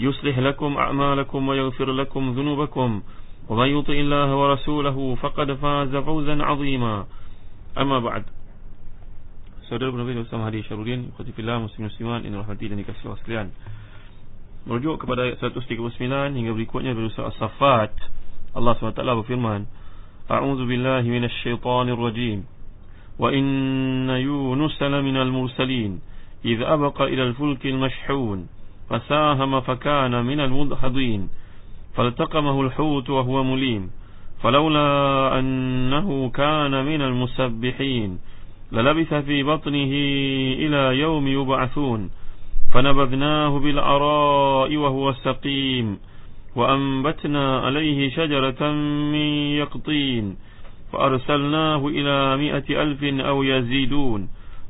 يصلح لكم أعمالكم ويغفر لكم ذنوبكم ومن يطع الله ورسوله فقد فاز فوزا عظيما أما بعد Saudara Nabi Muhammad Hadi Syarudin Khutifillah Muslim Musliman Ini rahmati dan dikasih Allah sekalian Merujuk kepada ayat 139 Hingga berikutnya dari surah As-Safat Allah SWT berfirman A'udzu billahi minasy syaithanir rajim Wa inna Yunus laminal mursalin إذ إلى الفلك المشحون فساهم فكان من المدحضين فالتقمه الحوت وهو مليم فلولا أنه كان من المسبحين للبث في بطنه إلى يوم يبعثون فنبذناه بالأراء وهو سقيم وأنبتنا عليه شجرة من يقطين فأرسلناه إلى مئة ألف أو يزيدون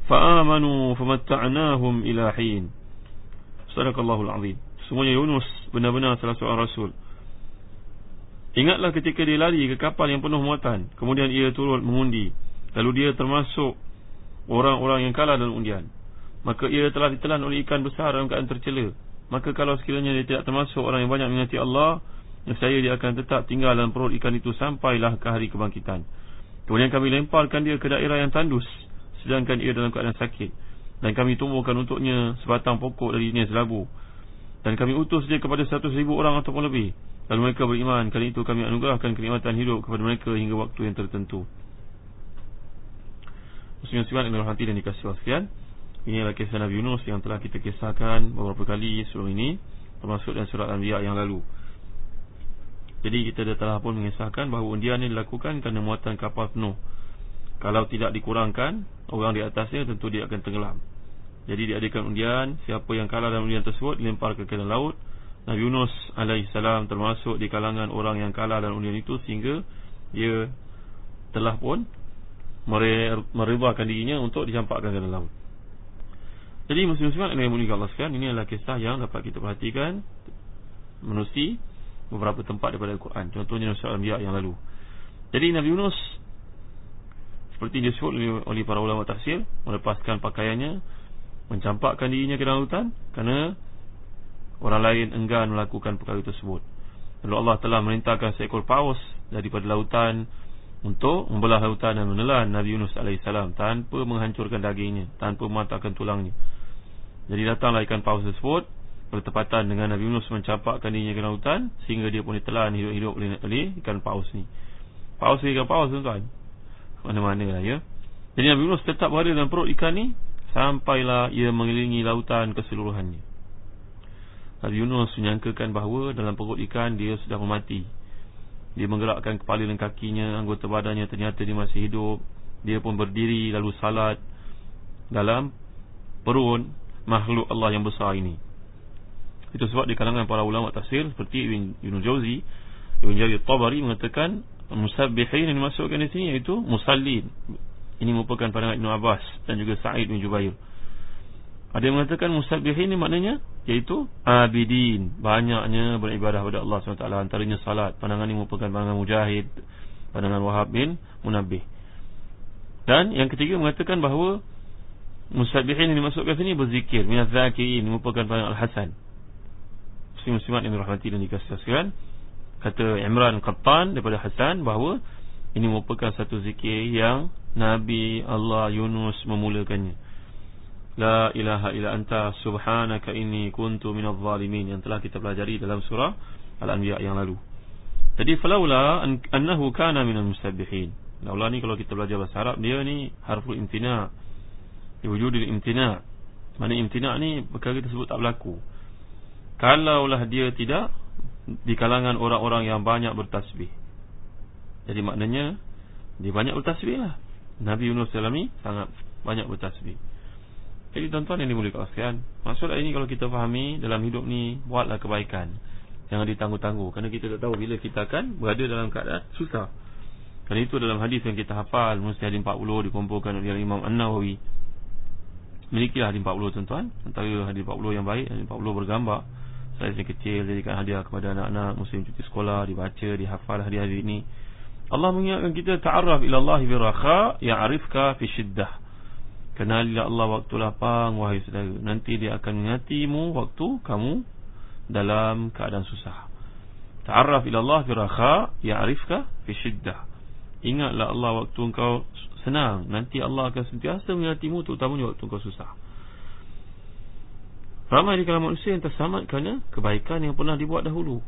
فآمنوا فمتعناهم إلى حين. Sadaqallahul azim. Semuanya Yunus benar-benar salah seorang rasul. Ingatlah ketika dia lari ke kapal yang penuh muatan, kemudian ia turut mengundi, lalu dia termasuk orang-orang yang kalah dalam undian. Maka ia telah ditelan oleh ikan besar dalam keadaan tercela. Maka kalau sekiranya dia tidak termasuk orang yang banyak mengingati Allah, Saya dia akan tetap tinggal dalam perut ikan itu sampailah ke hari kebangkitan. Kemudian kami lemparkan dia ke daerah yang tandus, sedangkan ia dalam keadaan sakit. Dan kami tumbuhkan untuknya sebatang pokok dari jenis labu Dan kami utus dia kepada seratus ribu orang ataupun lebih. Lalu mereka beriman. Kali itu kami anugerahkan kenikmatan hidup kepada mereka hingga waktu yang tertentu. Muslim-Muslimat yang dirahmati dan dikasih sekalian Ini adalah kisah Nabi Yunus yang telah kita kisahkan beberapa kali sebelum ini Termasuk dalam surat Al-Anbiya yang lalu. Jadi kita dah telah pun mengisahkan bahawa undian ini dilakukan kerana muatan kapal penuh Kalau tidak dikurangkan Orang di atasnya tentu dia akan tenggelam Jadi diadakan undian Siapa yang kalah dalam undian tersebut Dilempar ke dalam laut Nabi Yunus AS termasuk di kalangan orang yang kalah dalam undian itu Sehingga dia telah pun meridhakan dirinya untuk dicampakkan ke dalam laut. Jadi muslim-muslimat yang dimuliakan Allah sekalian, ini adalah kisah yang dapat kita perhatikan menusi beberapa tempat daripada Al-Quran. Contohnya surah Al-Anbiya yang lalu. Jadi Nabi Yunus seperti disebut oleh para ulama tafsir, melepaskan pakaiannya, mencampakkan dirinya ke dalam lautan kerana orang lain enggan melakukan perkara tersebut. Lalu Allah telah merintahkan seekor paus daripada lautan untuk membelah lautan dan menelan Nabi Yunus AS tanpa menghancurkan dagingnya, tanpa mematahkan tulangnya. Jadi datanglah ikan paus tersebut bertepatan dengan Nabi Yunus mencampakkan dirinya ke lautan sehingga dia pun ditelan hidup-hidup oleh, oleh ikan paus ni. Paus ikan paus tuan-tuan. Mana-mana lah ya. Jadi Nabi Yunus tetap berada dalam perut ikan ni sampailah ia mengelilingi lautan keseluruhannya. Nabi Yunus menyangkakan bahawa dalam perut ikan dia sudah mati dia menggerakkan kepala dan kakinya Anggota badannya ternyata dia masih hidup Dia pun berdiri lalu salat Dalam perut makhluk Allah yang besar ini Itu sebab di kalangan para ulama tafsir Seperti Ibn, Ibn Jauzi Ibn Jari Tabari mengatakan Musabbihin yang dimasukkan di sini iaitu Musallin. Ini merupakan pandangan Ibn Abbas Dan juga Sa'id bin Jubair. Ada yang mengatakan musabbihin ini maknanya Iaitu abidin. Banyaknya beribadah kepada Allah SWT Antaranya salat. Pandangan ini merupakan pandangan mujahid Pandangan wahab bin munabih Dan yang ketiga mengatakan bahawa Musabbihin ini dimasukkan sini berzikir. Minat zakirin merupakan pandangan Al-Hasan. Muslim-muslimat yang dirahmati dan dikasihkan Kata Imran Qattan daripada Hasan bahawa Ini merupakan satu zikir yang Nabi Allah Yunus memulakannya La ilaha illa anta subhanaka inni kuntu minadh zalimin yang telah kita pelajari dalam surah Al-Anbiya yang lalu. Jadi falaula annahu kana minal musabbihin. Laula ni kalau kita belajar bahasa Arab dia ni harful imtina. Wujudul imtina. Mana imtina ni perkara tersebut tak berlaku. Kalaulah dia tidak di kalangan orang-orang yang banyak bertasbih. Jadi maknanya dia banyak bertasbih lah. Nabi Yunus Salami sangat banyak bertasbih. Jadi tuan-tuan yang dimulikkan sekalian, maksud ini kalau kita fahami dalam hidup ni buatlah kebaikan. Jangan ditangguh-tangguh Kerana kita tak tahu bila kita akan berada dalam keadaan susah Kerana itu dalam hadis yang kita hafal Mesti hadis 40 dikumpulkan oleh Imam An-Nawawi Milikilah hadis 40 tuan-tuan Antara hadis 40 yang baik Hadis 40 bergambar Saya yang kecil jadikan hadiah kepada anak-anak Muslim cuti sekolah Dibaca, dihafal hadis-hadis ini Allah mengingatkan kita Ta'arraf ilallahi birakha Ya'arifka fi syiddah Kenalilah Allah waktu lapang Wahai saudara Nanti dia akan mengatimu Waktu kamu dalam keadaan susah. Ta'arraf ila Allah fi raha ya'rifka fi shiddah. Ingatlah Allah waktu engkau senang, nanti Allah akan sentiasa mengingatimu terutamanya waktu engkau susah. Ramai di kalangan manusia yang tersamat kerana kebaikan yang pernah dibuat dahulu.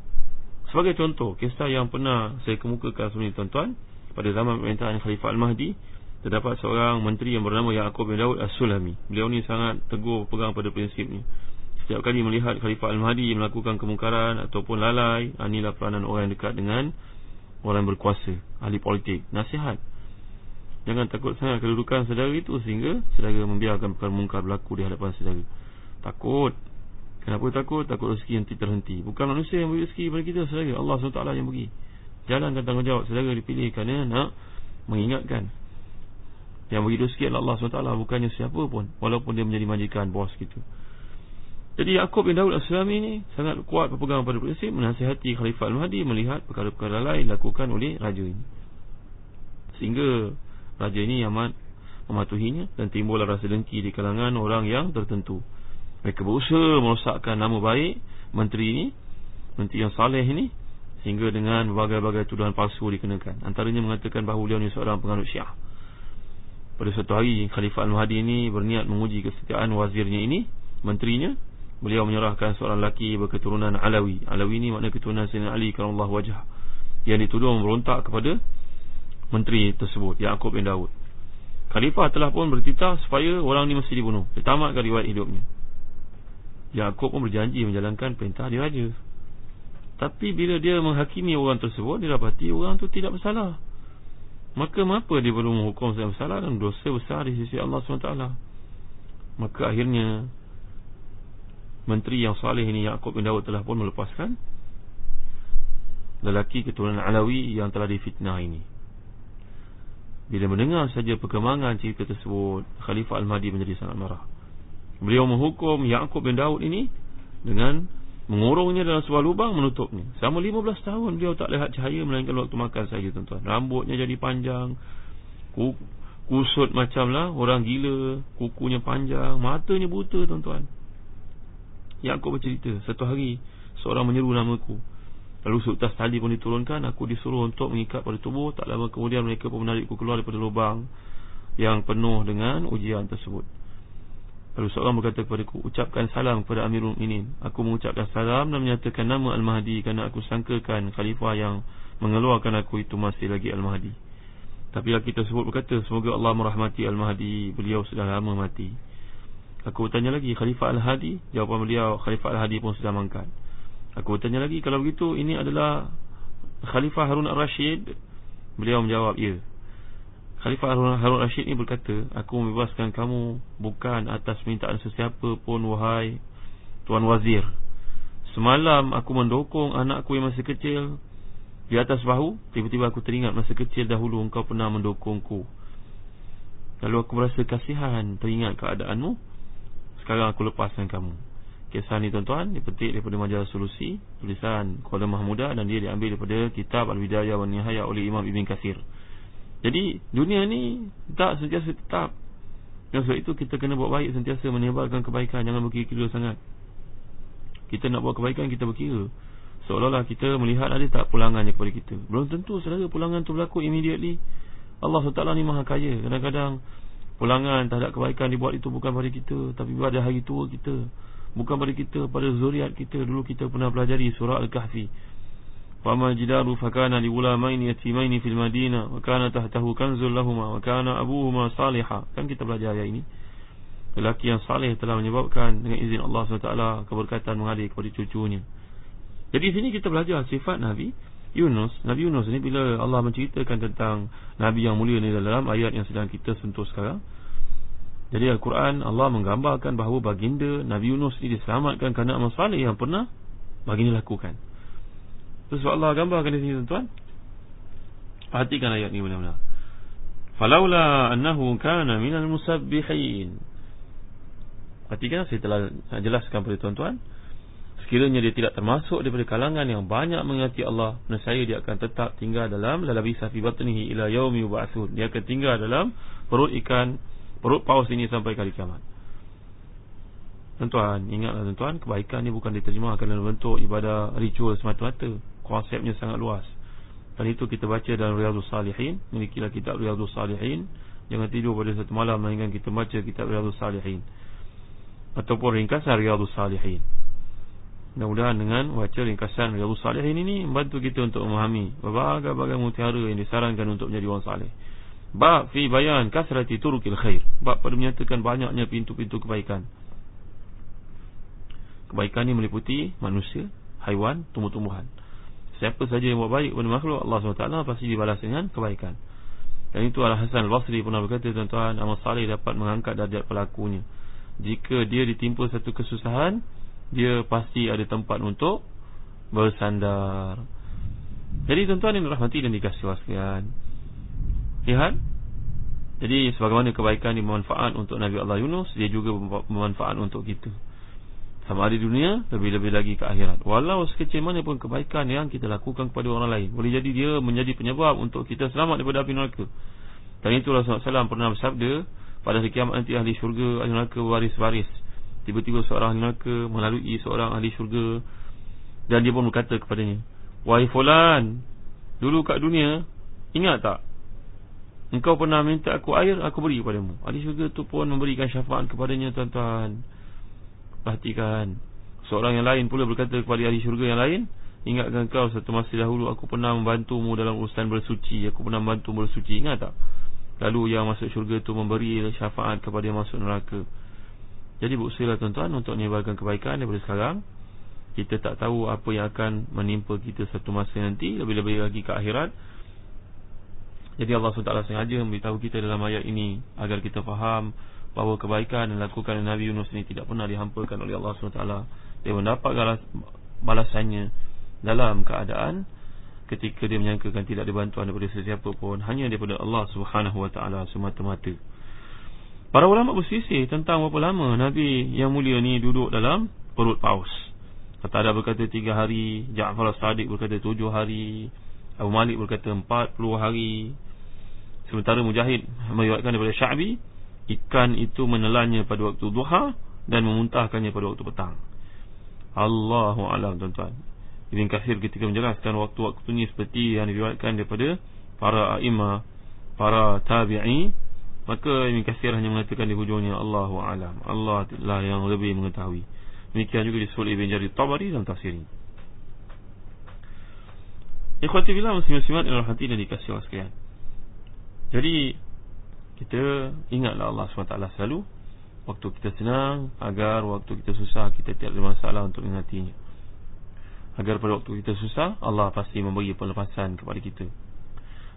Sebagai contoh, kisah yang pernah saya kemukakan sebelum ini tuan-tuan, pada zaman pemerintahan Khalifah Al-Mahdi, terdapat seorang menteri yang bernama Yaakob bin Daud As-Sulami. Beliau ni sangat teguh pegang pada prinsipnya. Setiap kali melihat Khalifah Al-Mahdi melakukan kemungkaran ataupun lalai, ah, inilah peranan orang dekat dengan orang berkuasa, ahli politik, nasihat. Jangan takut sangat kedudukan saudara itu sehingga saudara membiarkan perkara mungkar berlaku di hadapan saudara. Takut. Kenapa takut? Takut rezeki yang terhenti. Bukan manusia yang beri rezeki kepada kita saudara. Allah SWT yang beri. Jalankan tanggungjawab saudara dipilih kerana nak mengingatkan. Yang beri rezeki adalah Allah SWT bukannya siapa pun. Walaupun dia menjadi majikan, bos kita. Jadi Yaakob bin Daud As-Sulami ini sangat kuat berpegang pada prinsip menasihati Khalifah Al-Mahdi melihat perkara-perkara lain dilakukan oleh raja ini. Sehingga raja ini amat mematuhinya dan timbullah rasa dengki di kalangan orang yang tertentu. Mereka berusaha merosakkan nama baik menteri ini, menteri yang saleh ini sehingga dengan berbagai-bagai tuduhan palsu dikenakan. Antaranya mengatakan bahawa beliau ini seorang penganut Syiah. Pada suatu hari Khalifah Al-Mahdi ini berniat menguji kesetiaan wazirnya ini, menterinya beliau menyerahkan seorang lelaki berketurunan Alawi. Alawi ini makna keturunan Sayyidina Ali Allah wajah yang dituduh memberontak kepada menteri tersebut, Yaakob bin Daud. Khalifah telah pun bertitah supaya orang ini mesti dibunuh. Ditamatkan riwayat hidupnya. Yaakob pun berjanji menjalankan perintah diraja. Tapi bila dia menghakimi orang tersebut, dia dapati orang itu tidak bersalah. Maka mengapa dia perlu menghukum saya bersalah dan dosa besar di sisi Allah SWT? Maka akhirnya menteri yang saleh ini Yaakob bin Dawud telah pun melepaskan lelaki keturunan Alawi yang telah difitnah ini. Bila mendengar saja perkembangan cerita tersebut, Khalifah Al-Mahdi menjadi sangat marah. Beliau menghukum Yaakob bin Dawud ini dengan mengurungnya dalam sebuah lubang menutupnya. Selama 15 tahun beliau tak lihat cahaya melainkan waktu makan saja tuan-tuan. Rambutnya jadi panjang, kusut macamlah orang gila, kukunya panjang, matanya buta tuan-tuan. Aku bercerita Satu hari Seorang menyeru namaku Lalu seutas tali pun diturunkan Aku disuruh untuk mengikat pada tubuh Tak lama kemudian mereka pun menarikku keluar daripada lubang Yang penuh dengan ujian tersebut Lalu seorang berkata kepada aku Ucapkan salam kepada Amirul Minin Aku mengucapkan salam dan menyatakan nama Al-Mahdi Kerana aku sangkakan khalifah yang Mengeluarkan aku itu masih lagi Al-Mahdi. Tapi lelaki tersebut berkata Semoga Allah merahmati Al-Mahdi. Beliau sudah lama mati. Aku bertanya lagi Khalifah Al-Hadi? Jawapan beliau Khalifah Al-Hadi pun sudah mangkat. Aku bertanya lagi Kalau begitu ini adalah Khalifah Harun Al-Rashid Beliau menjawab Ya Khalifah Harun Al-Rashid ini berkata Aku membebaskan kamu Bukan atas mintaan sesiapa pun Wahai Tuan Wazir. Semalam aku mendukung anakku yang masih kecil Di atas bahu Tiba-tiba aku teringat masa kecil dahulu Engkau pernah mendukungku. Lalu aku merasa kasihan Teringat keadaanmu. Sekarang aku lepaskan kamu. Kisah ni tuan-tuan Dipetik daripada majalah solusi Tulisan Kuala Mahmuda Dan dia diambil daripada Kitab Al-Bidayah wa Nihaya Oleh Imam Ibn Kathir Jadi Dunia ni Tak sentiasa tetap. Dan sebab itu kita kena buat baik Sentiasa menyebarkan kebaikan. Jangan berkira-kira sangat. Kita nak buat kebaikan Kita berkira. Seolah-olah kita melihat Ada tak pulangannya kepada kita. Belum tentu saudara Pulangan tu berlaku immediately. Allah SWT ni maha kaya. Kadang-kadang Pulangan terhadap kebaikan dibuat itu bukan pada kita Tapi pada hari tua kita. Bukan pada kita, pada zuriat kita. Dulu kita pernah pelajari surah Al-Kahfi Gulamaini yatimaini fil Madinah wa kana tahtahu kanzul lahumā wa kana abuhumā salihah. Kan kita belajar ayat ini. Lelaki yang saleh telah menyebabkan dengan izin Allah SWT keberkatan mengalir kepada cucunya. Jadi sini kita belajar sifat Nabi Yunus. Nabi Yunus ni bila Allah menceritakan tentang Nabi yang mulia ni dalam ayat yang sedang kita sentuh sekarang. Jadi Al-Quran Allah menggambarkan bahawa baginda Nabi Yunus ini diselamatkan kerana amal salih yang pernah baginda lakukan. Terus Allah gambarkan di sini tuan-tuan. Perhatikan ayat ni benar-benar. Falaula annahu kana minal musabbihin. Perhatikan saya telah jelaskan kepada tuan-tuan. Sekiranya dia tidak termasuk daripada kalangan yang banyak mengingati Allah, nescaya dia akan tetap tinggal dalam lalabisa fi batnihi ila yaumi yub'atsun. Dia akan tinggal dalam perut ikan perut paus ini sampai kali kiamat. Tuan-tuan, ingatlah tuan-tuan, kebaikan ni bukan diterjemahkan dalam bentuk ibadah ritual semata-mata. Konsepnya sangat luas. Dan itu kita baca dalam Riyadhus Salihin, milikilah kitab Riyadhus Salihin. Jangan tidur pada satu malam melainkan kita baca kitab Riyadhus Salihin. Ataupun ringkasan Riyadhus Salihin. Mudah-mudahan dengan baca ringkasan Riyadhus Salihin ini membantu kita untuk memahami berbagai-bagai mutiara yang disarankan untuk menjadi orang salih. Bab fi bayan kasrati turukil khair. Bab pada menyatakan banyaknya pintu-pintu kebaikan. Kebaikan ini meliputi manusia, haiwan, tumbuh-tumbuhan. Siapa saja yang buat baik kepada makhluk Allah SWT pasti dibalas dengan kebaikan. Dan itu adalah Hasan al-Basri pernah berkata tuan-tuan, amal salih dapat mengangkat darjat pelakunya. Jika dia ditimpa satu kesusahan, dia pasti ada tempat untuk bersandar. Jadi tuan-tuan yang dirahmati dan dikasih wasiat. Lihat Jadi sebagaimana kebaikan ini bermanfaat untuk Nabi Allah Yunus Dia juga bermanfaat untuk kita Sama ada dunia Lebih-lebih lagi ke akhirat. Walau sekecil mana pun kebaikan yang kita lakukan kepada orang lain Boleh jadi dia menjadi penyebab untuk kita selamat daripada api neraka. Dan itu Rasulullah SAW pernah bersabda Pada kiamat nanti ahli syurga Ahli neraka baris-baris Tiba-tiba seorang ahli neraka melalui seorang ahli syurga Dan dia pun berkata kepadanya Wahai fulan Dulu kat dunia Ingat tak? Engkau pernah minta aku air Aku beri kepadamu. Ahli syurga tu pun memberikan syafaat kepadanya tuan-tuan Perhatikan. Seorang yang lain pula berkata kepada ahli syurga yang lain Ingatkan kau satu masa dahulu Aku pernah membantumu dalam urusan bersuci. Aku pernah membantu bersuci. Ingat tak? Lalu yang masuk syurga tu memberi syafaat kepada yang masuk neraka. Jadi berusaha tuan-tuan Untuk menyebarkan kebaikan daripada sekarang Kita tak tahu apa yang akan menimpa kita satu masa nanti Lebih-lebih lagi ke akhirat. Jadi Allah SWT sengaja memberitahu kita dalam ayat ini Agar kita faham bahawa kebaikan yang dilakukan Nabi Yunus ini Tidak pernah dihampakan oleh Allah SWT Dia mendapat balasannya dalam keadaan Ketika dia menyangkakan tidak ada bantuan daripada sesiapa pun Hanya daripada Allah SWT semata-mata. Para ulama bersisih tentang berapa lama Nabi yang mulia ni duduk dalam perut paus. Kata ada berkata tiga hari Ja'far al-Sadiq berkata tujuh hari Abu Malik berkata 40 hari. Sementara Mujahid meriwayatkan daripada Sya'bi Ikan itu menelannya pada waktu duha Dan memuntahkannya pada waktu petang. Allahu alam tuan-tuan. Ibn Kathir ketika menjelaskan waktu-waktu ini Seperti yang diriwayatkan daripada Para a'imah Para tabi'i Maka Ibn Kathir hanya mengatakan di hujungnya Allahu alam. Allah lah yang lebih mengetahui. Demikian juga disebut Ibn Jari Tabari dan tafsir Ikhwati bila muslim-muslimat dan dikasih Allah sekalian. Jadi kita ingatlah Allah SWT selalu waktu kita senang agar waktu kita susah kita tiada masalah untuk ingatinya agar pada waktu kita susah Allah pasti memberi pelepasan kepada kita.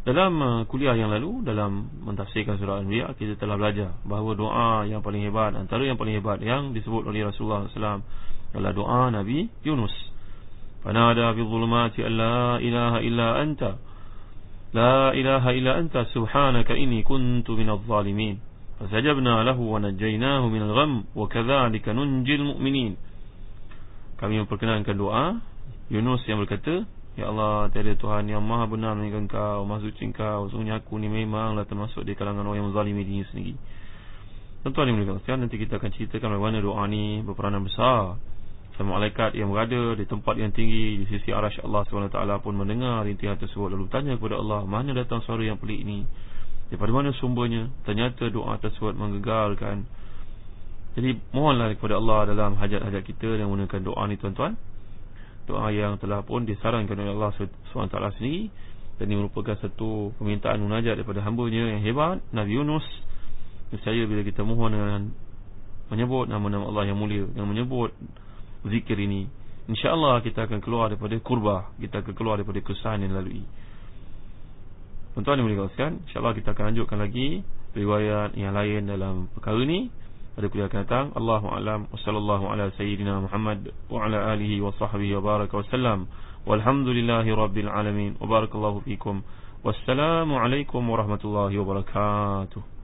Dalam uh, kuliah yang lalu dalam mentafsirkan surah Al-Anbiya kita telah belajar bahawa doa yang paling hebat antara yang paling hebat yang disebut oleh Rasulullah SAW adalah doa Nabi Yunus. Fanada fi dhulumati an la ilaha illa anta لا إله إلا أنت سبحانك إني كنت من الظالمين فسجبنا له ونجيناه من الغم وكذلك ننجي المؤمنين kami memperkenalkan doa Yunus yang berkata Ya Allah tiada Tuhan yang maha benar mengingat kau Maha suci kau Sungguhnya aku ni memanglah termasuk di kalangan orang yang menzalimi dirinya sendiri Tuan-tuan yang berkata Nanti kita akan ceritakan bagaimana doa ni berperanan besar sama malaikat yang berada di tempat yang tinggi di sisi arasy Allah SWT pun mendengar rintihan tersebut lalu tanya kepada Allah mana datang suara yang pelik ini? Daripada mana sumbernya? Ternyata doa tersebut menggegarkan. Jadi mohonlah kepada Allah dalam hajat-hajat kita yang menggunakan doa ni tuan-tuan. Doa yang telah pun disarankan oleh Allah SWT sendiri dan ini merupakan satu permintaan munajat daripada hambanya yang hebat Nabi Yunus. Saya bila kita mohon dengan menyebut nama-nama Allah yang mulia dengan menyebut zikir ini insyaallah kita akan keluar daripada kurbah kita akan keluar daripada kesusahan yang lalui Tuan-tuan yang sekalian insyaallah kita akan lanjutkan lagi riwayat yang lain dalam perkara ini. Pada kuliah akan datang Allahu a'lam wa sallallahu ala sayyidina Muhammad wa ala alihi wa sahbihi wa baraka wasallam walhamdulillahi rabbil alamin wa barakallahu fikum. Wassalamu alaikum warahmatullahi wabarakatuh